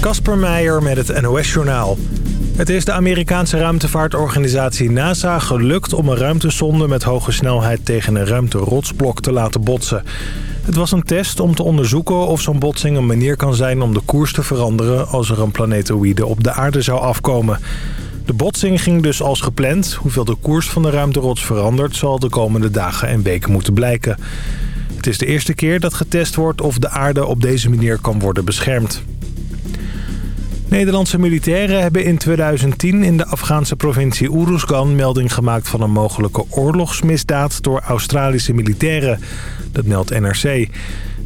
Kasper Meijer met het NOS-journaal. Het is de Amerikaanse ruimtevaartorganisatie NASA gelukt om een ruimtesonde met hoge snelheid tegen een ruimterotsblok te laten botsen. Het was een test om te onderzoeken of zo'n botsing een manier kan zijn om de koers te veranderen als er een planetoïde op de aarde zou afkomen. De botsing ging dus als gepland. Hoeveel de koers van de ruimterots verandert zal de komende dagen en weken moeten blijken. Het is de eerste keer dat getest wordt of de aarde op deze manier kan worden beschermd. Nederlandse militairen hebben in 2010 in de Afghaanse provincie Uruzgan melding gemaakt van een mogelijke oorlogsmisdaad door Australische militairen. Dat meldt NRC.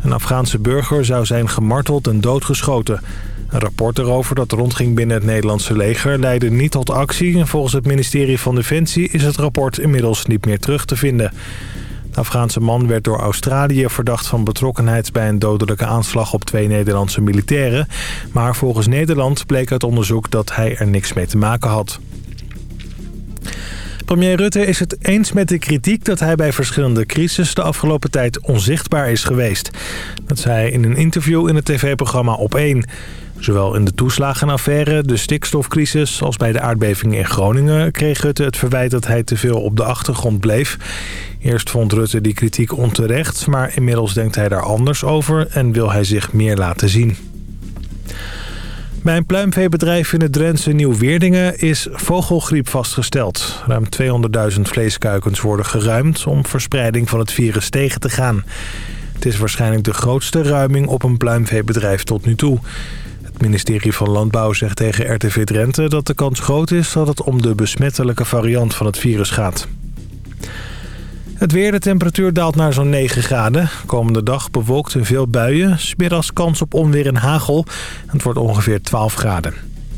Een Afghaanse burger zou zijn gemarteld en doodgeschoten. Een rapport erover dat rondging binnen het Nederlandse leger leidde niet tot actie. En volgens het ministerie van Defensie is het rapport inmiddels niet meer terug te vinden. De Afghaanse man werd door Australië verdacht van betrokkenheid bij een dodelijke aanslag op twee Nederlandse militairen. Maar volgens Nederland bleek uit onderzoek dat hij er niks mee te maken had. Premier Rutte is het eens met de kritiek dat hij bij verschillende crises de afgelopen tijd onzichtbaar is geweest. Dat zei hij in een interview in het tv-programma Op1. Zowel in de toeslagenaffaire, de stikstofcrisis als bij de aardbeving in Groningen kreeg Rutte het verwijt dat hij te veel op de achtergrond bleef. Eerst vond Rutte die kritiek onterecht, maar inmiddels denkt hij daar anders over en wil hij zich meer laten zien. Bij een pluimveebedrijf in het Drentse Nieuw-Weerdingen is vogelgriep vastgesteld. Ruim 200.000 vleeskuikens worden geruimd om verspreiding van het virus tegen te gaan. Het is waarschijnlijk de grootste ruiming op een pluimveebedrijf tot nu toe. Het ministerie van Landbouw zegt tegen RTV Drenthe dat de kans groot is dat het om de besmettelijke variant van het virus gaat. Het weer, de temperatuur daalt naar zo'n 9 graden. Komende dag bewolkt en veel buien. Smiddags kans op onweer en hagel. Het wordt ongeveer 12 graden.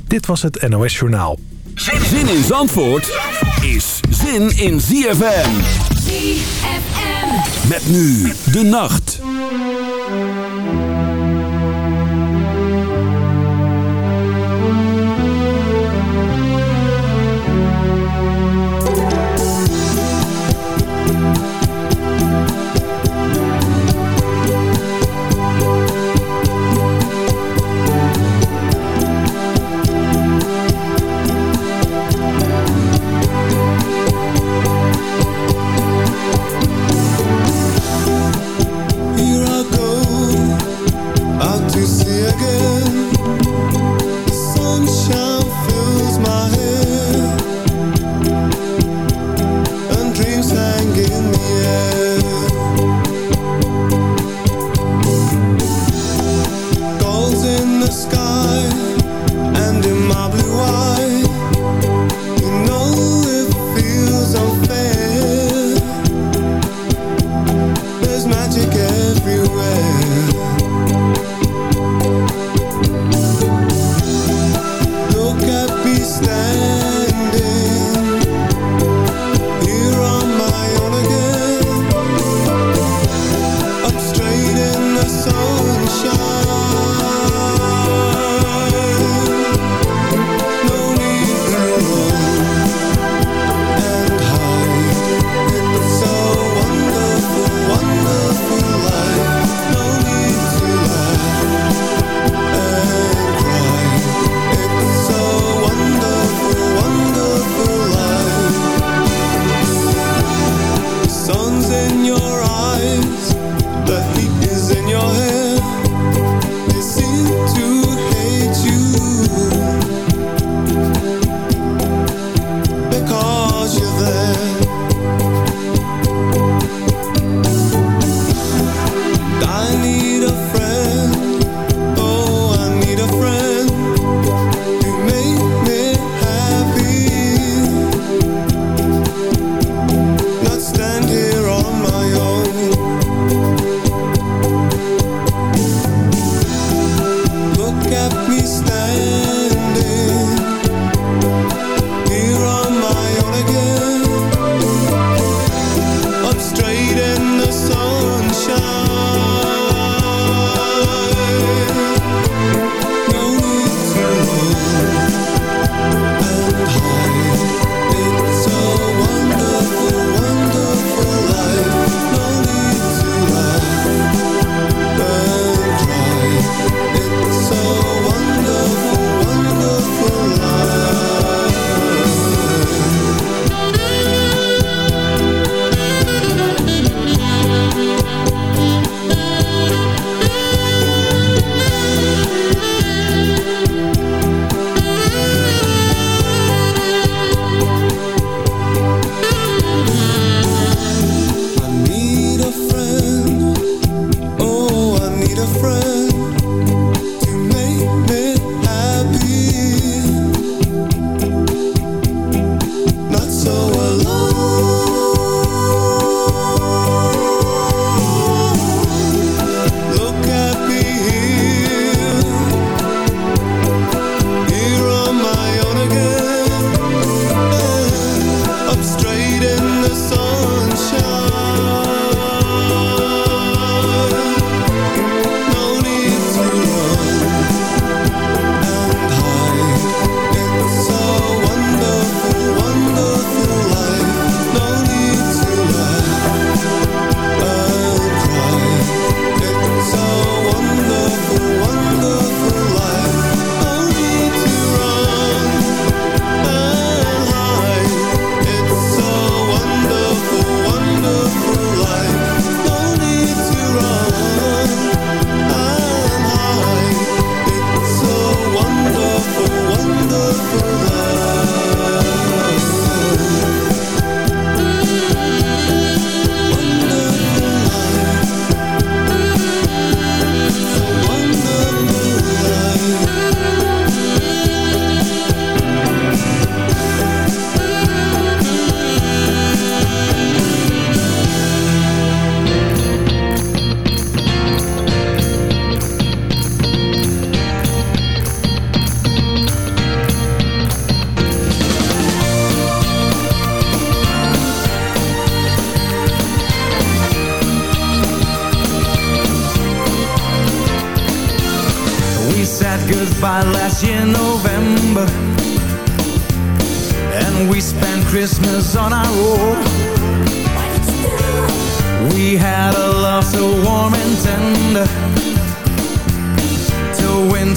Dit was het NOS Journaal. Zin in Zandvoort is zin in ZFM. ZFM. Met nu de nacht.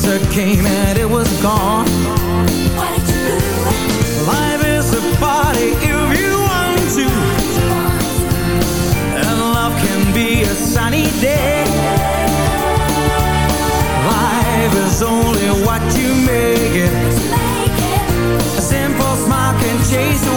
winter came and it was gone. What you? Life is a party if you want to. And love can be a sunny day. Life is only what you make it. A simple smile can chase away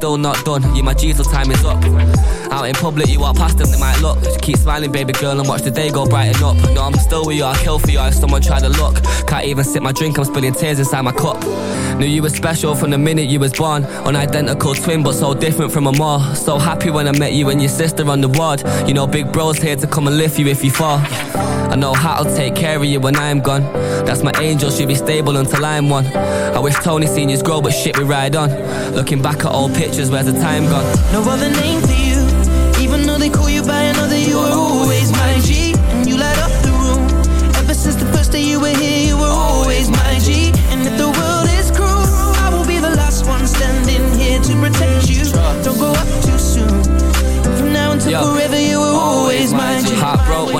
Still not done. Yeah, my till time is up. Out in public, you walk past them, they might look. Just keep smiling, baby girl, and watch the day go brighten up. No, I'm still with you, I'll kill for you if someone try to look. Can't even sip my drink, I'm spilling tears inside my cup. Knew you were special from the minute you was born. Unidentical twin, but so different from a all. So happy when I met you and your sister on the ward. You know, big bro's here to come and lift you if you fall. I know how to take care of you when I'm gone. That's my angel, she'll be stable until I'm one. I wish Tony seniors grow, but shit, we ride on. Looking back at old pictures, where's the time gone? No other name for you, even though they call you by another. You were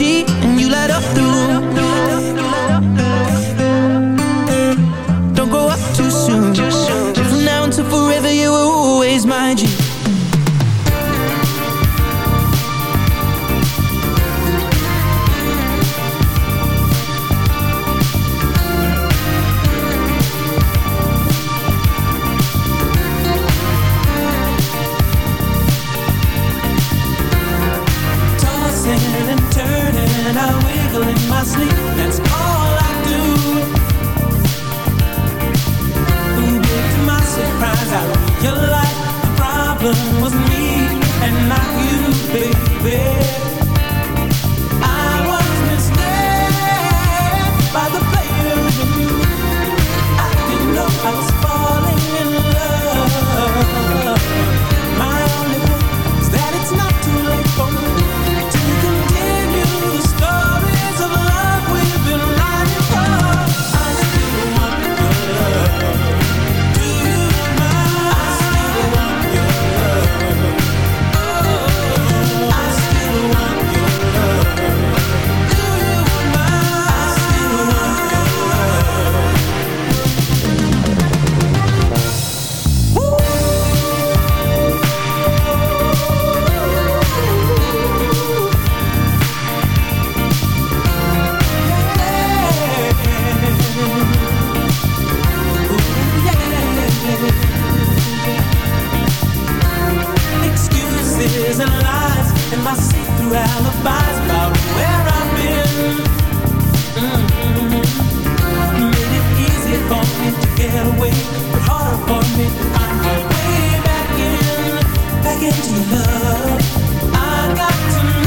always see-through alibis about where I've been. Mhm. Made it for me to get away, but harder for me to find my way back in, back into your love. I got to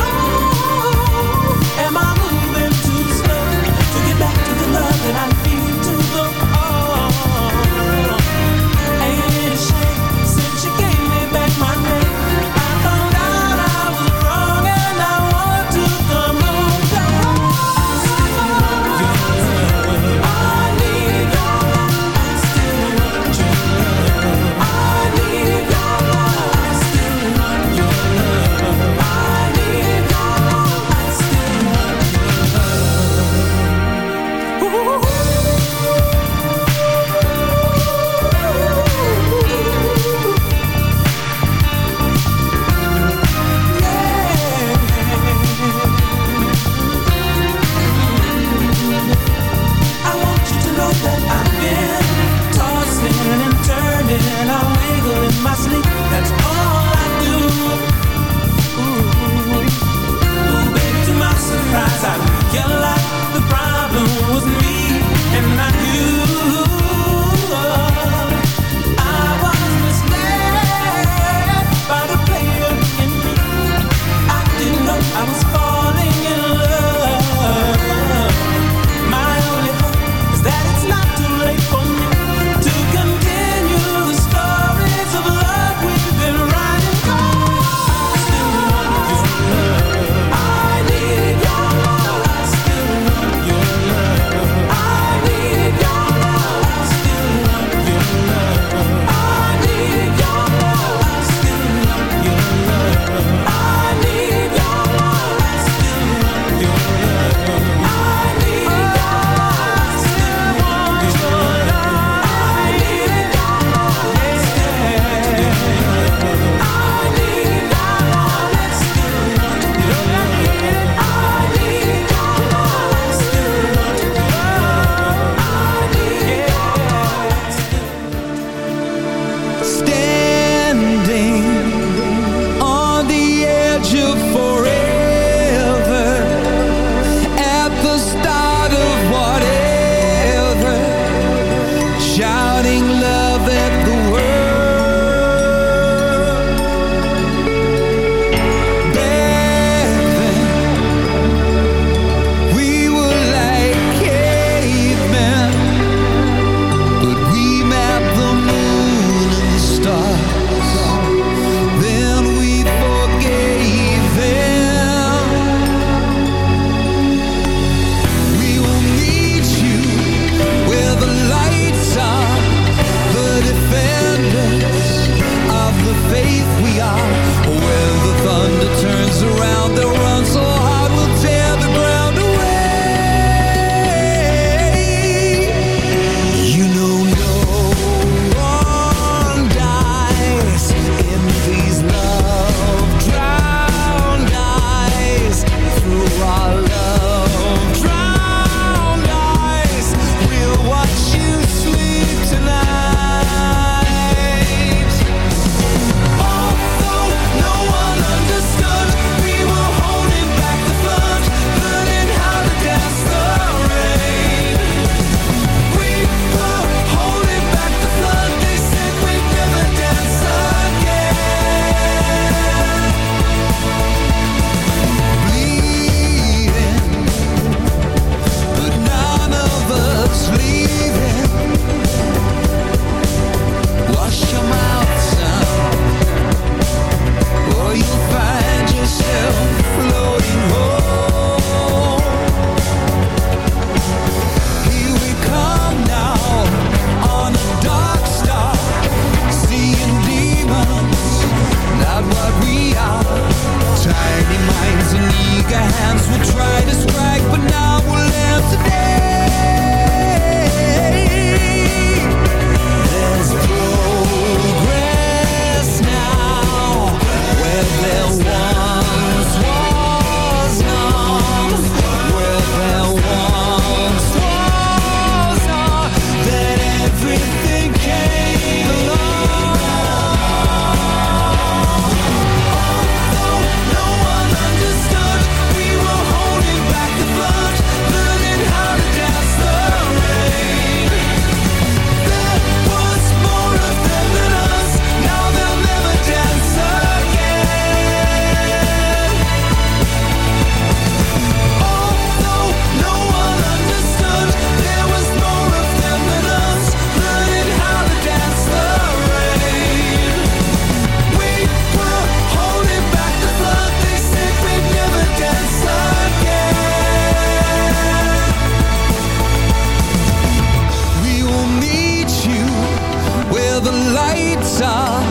Knights are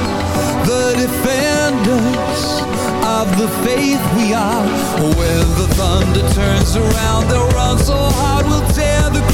the defenders of the faith we are. When the thunder turns around, they'll run so hard we'll tear the ground.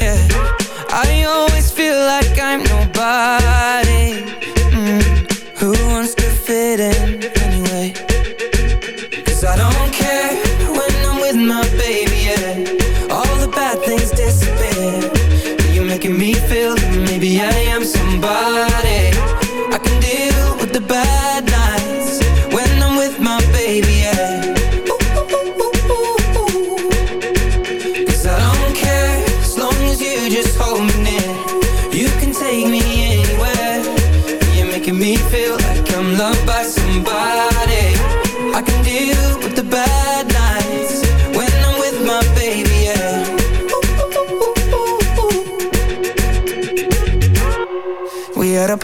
Yeah. I always feel like I'm nobody